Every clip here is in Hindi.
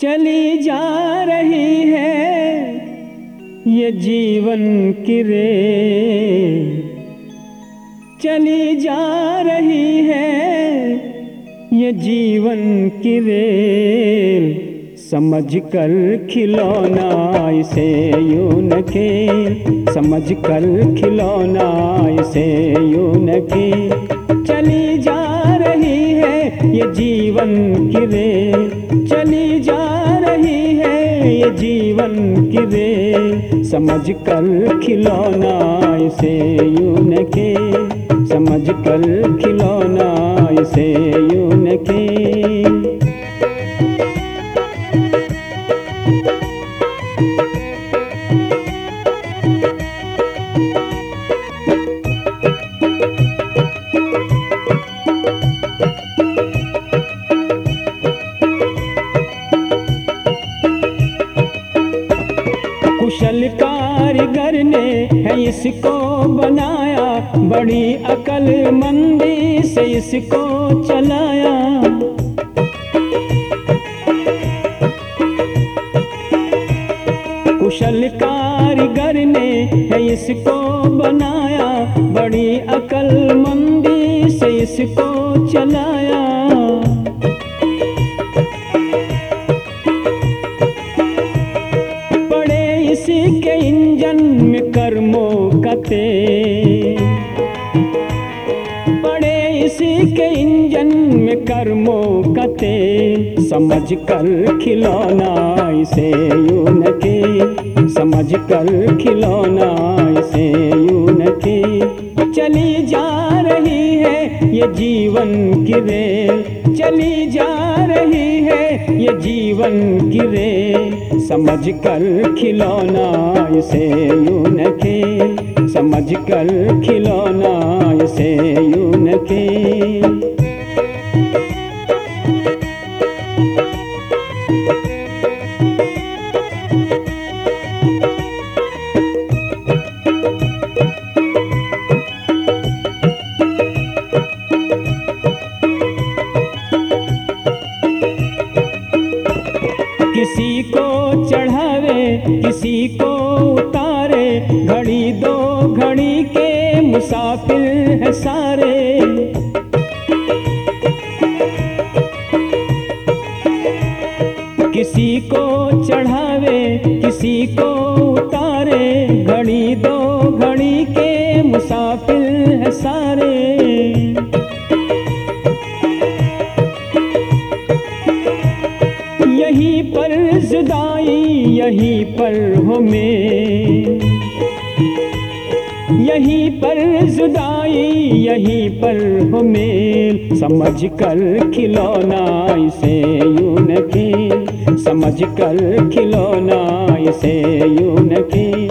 चली जा रही है ये जीवन की रे। चली जा रही है ये जीवन की रेल समझ कर खिलौना इसे यूँ न खेल समझ कर खिलौना इसे यूँ न खेल ये जीवन की रे चली जा रही है ये जीवन की रे समझ कर खिलौना इसे यून के। समझ कर खिलौना इसे यून न बड़ी अकल मंदी से इसको चलाया। कुशल कारीगर ने है इसको बनाया। बड़ी अकल मंदी से इसको चलाया। समझ कर खिलौना इसे यूँ न के। समझ कर खिलौना इसे यूँ न के। चली जा रही है ये जीवन की रेल चली जा रही है ये जीवन की रेल समझ कर खिलौना इसे यूँ न समझ कर खिलौना इसे यूँ न के। यहीं पर जुदाई, यहीं पर हो में यहीं पर जुदाई, यहीं पर हो मेल समझ कर खिलौना इसे यूँ न खेल समझ कर खिलौना इसे यूँ न खेल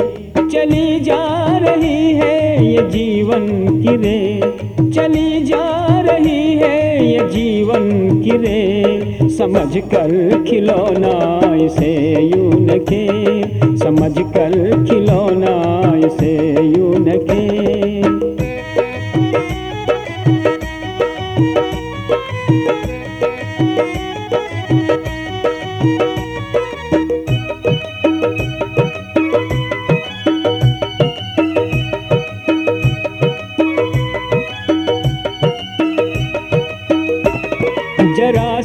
चली जा रही है ये जीवन की रे। चली जा रही है ये जीवन की रे समझ कर खिलौना इसे यूँ न खेल समझ कर खिलौना इसे यूँ न खेल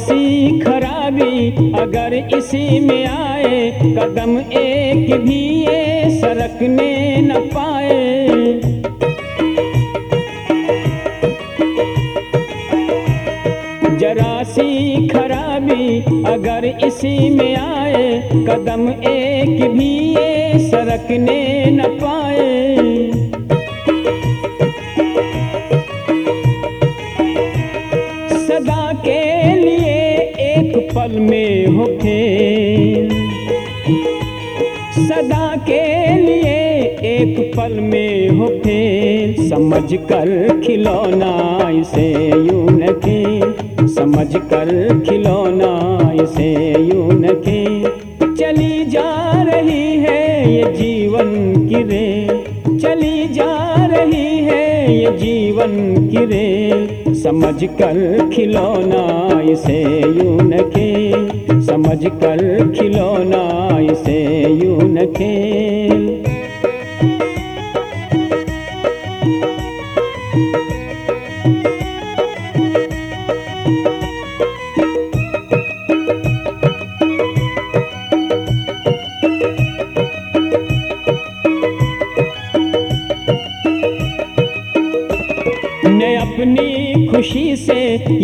जरा सी खराबी अगर इसी में आए, कदम एक भी ये सरकने न पाए। जरा सी खराबी अगर इसी में आए, कदम एक भी ये सरकने न पाए। सदा के लिए एक पल में हो फेल समझ कर खिलौना इसे यूँ न के समझ कर खिलौना इसे यूँ न के चली जा रही है ये जीवन की रे चली जा रही ये जीवन की रे समझ कर खिलौना इसे यूँ न खेल समझ कर खिलौना इसे यूँ न खेल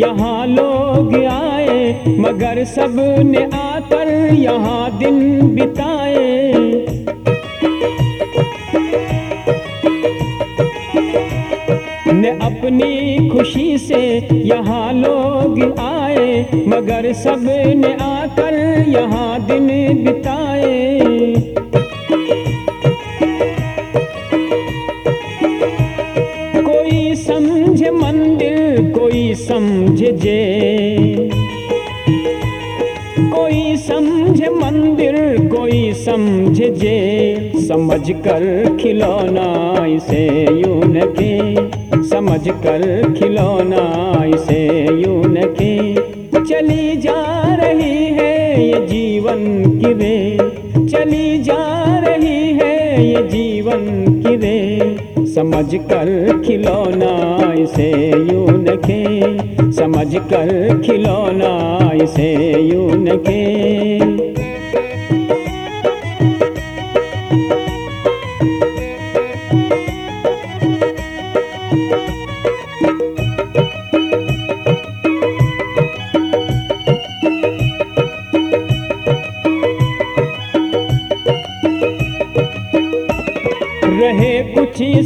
यहाँ लोग आए, मगर सबने आकर यहाँ दिन बिताए। ने अपनी खुशी से यहाँ लोग आए, मगर सबने आकर यहाँ दिन बिताए। समझे जे कोई समझ मंदिर, कोई समझ। जे समझ कर खिलौना इसे यून के समझ कर खिलौना इसे यूँ न के चली जा रही है ये जीवन की रे चली जा रही है ये जीवन की रे समझ कर खिलौना इसे यूँ न के समझ कर खिलौना इसे यूँ के।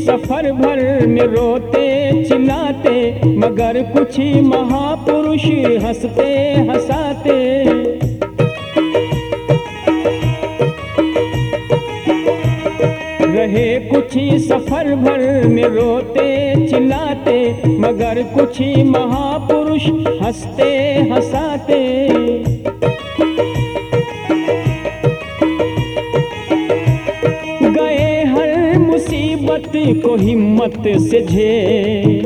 सफ़र भर में रोते, चिल्लाते, मगर कुछ ही महापुरुष हँसते, हंसाते। रहे कुछ ही सफ़र भर में रोते, चिल्लाते, मगर कुछ ही महापुरुष हँसते, हंसाते। मुसीबत को हिम्मत से झे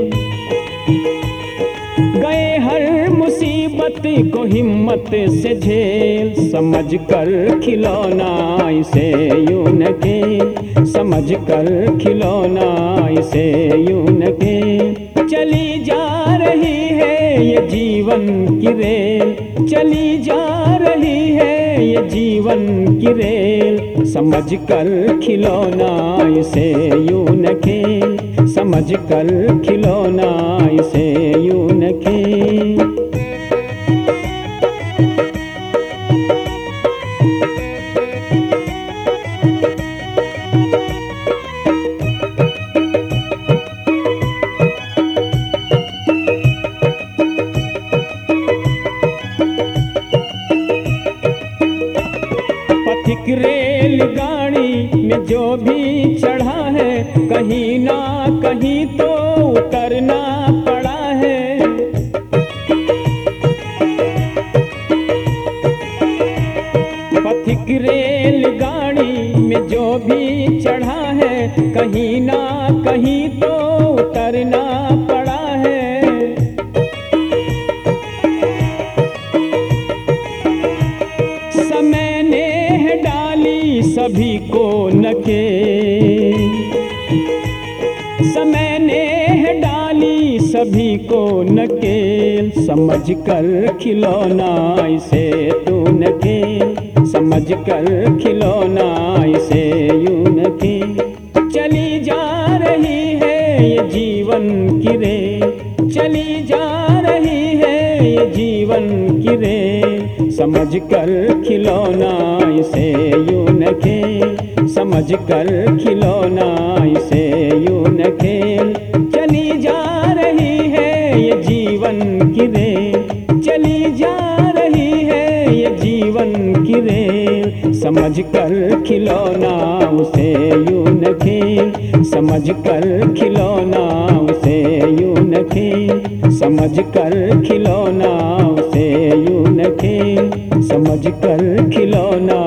गए हर मुसीबत को हिम्मत से झेल। समझ कर खिलौना इसे यूँ न के समझ कर खिलौना इसे यूँ न के चली जा रही है ये जीवन की रेल। चली जा रही जीवन की रेल। समझ कर खिलौना इसे यूँ न खेल। समझ कर खिलौना इसे यूँ न खेल। रेलगाड़ी में जो भी चढ़ा है, कहीं ना कहीं तो उतरना पड़ा है। पथिक रेलगाड़ी में जो भी चढ़ा है, कहीं ना कहीं तो उतरना को नकेल समझ कर खिलौना इसे तू नकेल समझ कर खिलौना इसे यूँ नकेल। चली जा रही है ये जीवन की रे चली जा रही है ये जीवन की रे समझ कर खिलौना इसे यूँ न खेल समझ कर खिलौना इसे यूँ न समझ कर खिलौना उसे यूँ न खेल समझ कर खिलौना उसे यूँ न खेल समझ कर खिलौना उसे यूँ न खेल समझ कर खिलौना